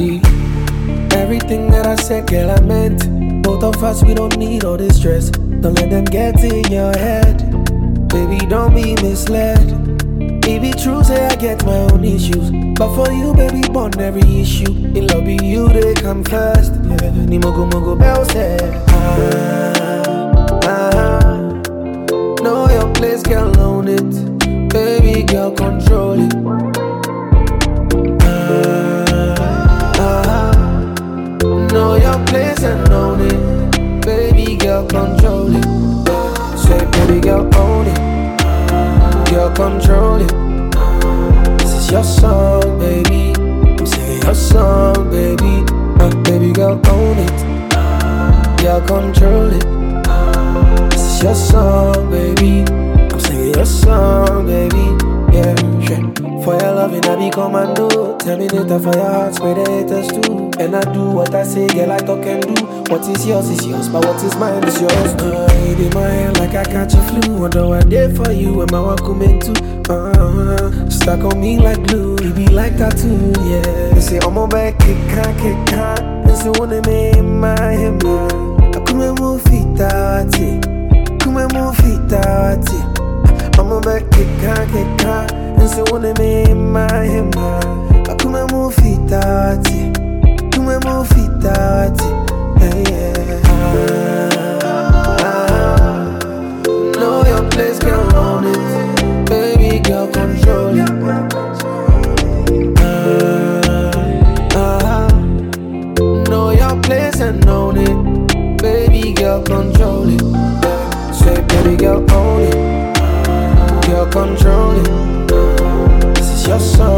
See, everything that I said, girl, I meant. Both of us, we don't need all this stress. Don't let them get in your head. Baby, don't be misled. Be true, say I get my own issues. But for you, baby, born every issue. In love with you, they come first. Ni mogo mogo bell say. Ah, ah. Know your place, girl, own it. Baby, girl, control place and own it. Baby, girl, control it. Say, baby, girl, own it. Girl, control it. This is your song, baby. I'm singing your song, baby. Uh, baby, girl, own it. Girl, control it. This is your song, baby. I'm singing your song, baby. Yeah, shit. For your loving, I be commando. Terminator for your heart, spray the haters too. And I do what I say, girl, I talk and do. What is yours is yours, but what is mine is yours. Uh, my hand like I catch a flu. What I did for you, and my work come into. Uh, stuck on me like glue, it be like tattoo, yeah. They say, I'm on back, kick, can't, kick, can't. They say, wanna make my him, man. I come and move move feet out, I'm on back, kick, can't, kick, can't. And so when they make my him, own it. Baby girl, control it. Ah, ah. Know your place and own it. Baby girl, control it. Say, baby girl, own it. Girl, control it. This is your song,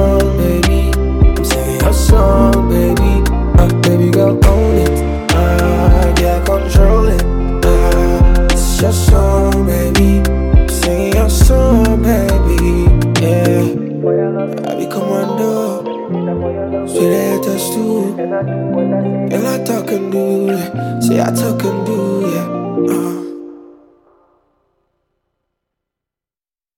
Sweet haters too. And I talk and do. Say I talk and do. Uh.